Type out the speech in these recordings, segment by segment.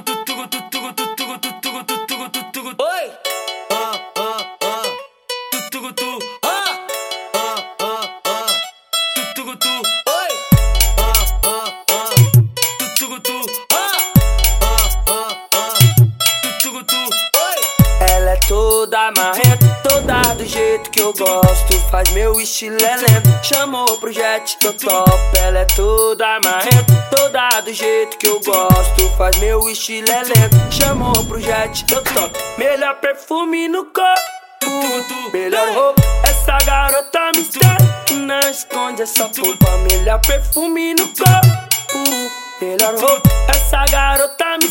tugu tugu tugu tugu tugu toda marrenta, toda do jeito que eu gosto. Faz meu estilo é lento, chamou pro jet que eu topo. Ela é toda marrenta, toda do jeito que eu gosto. Faz meu estilo é lento, chamou pro jet que eu topo. Melhor perfume no corpo, melhor roupa. Essa garota me que não esconde essa roupa. Melhor perfume no corpo, Essa garota me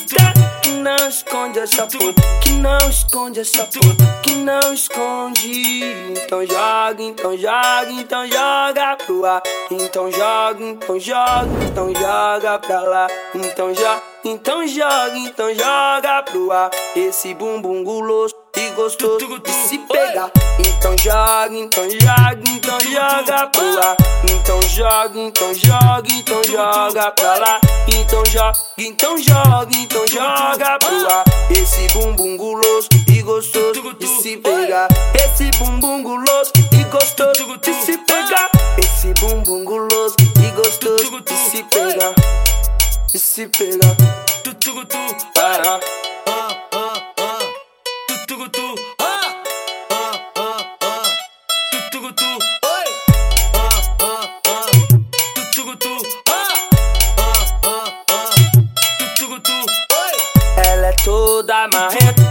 que não esconde essa puta, que não esconde essa puta, que não esconde. Então joga, então joga, então joga pro ar. Então joga, então joga, então joga pra lá. Então joga, então joga, então joga pro ar. Esse bumbum guloso gostoso de se pegar. Então joga, então joga, então joga pro ar. Então joga, então joga, então joga pra lá. Então joga, então joga, então joga pro ar. Esse bumbum guloso e gostoso de se pegar. Esse bumbum guloso e gostoso de se pegar. Esse bumbum guloso e gostoso de se pegar. De se pegar. Para. Ah, ah,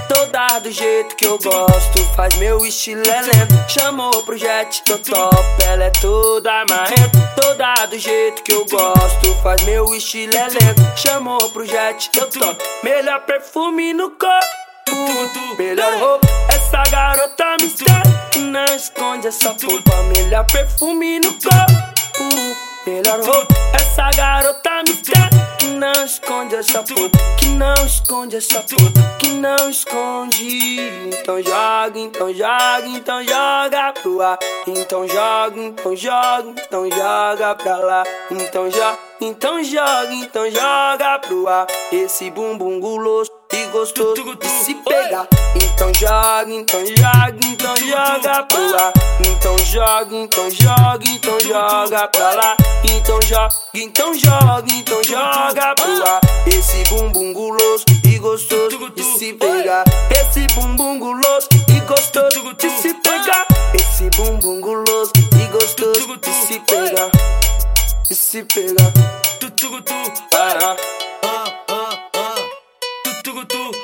toda do jeito que eu gosto. Faz meu estilo é lento, chamou pro jet eu topo. Ela é toda marrenta, toda do jeito que eu gosto. Faz meu estilo é lento, chamou pro jet eu topo. Melhor perfume no corpo, melhor roupa. Essa garota me não esconde essa puta. Melhor perfume no corpo, melhor roupa. Essa garota me que não esconde essa puta, que não esconde essa puta, que não esconde. Então joga, então joga, então joga pro ar. Então joga, então joga, então joga pra lá. Então joga, então joga, então joga pro ar. Esse bumbum guloso gostoso de se pegar. Então joga, então joga, então joga pro ar. Então joga, então joga, então joga pra lá. Então joga, então joga, então joga pro ar. Esse bumbum guloso e gostoso de se pegar. Esse bumbum guloso e gostoso de se pegar. Esse bumbum guloso e gostoso de se pegar. De se pegar. tugu tugu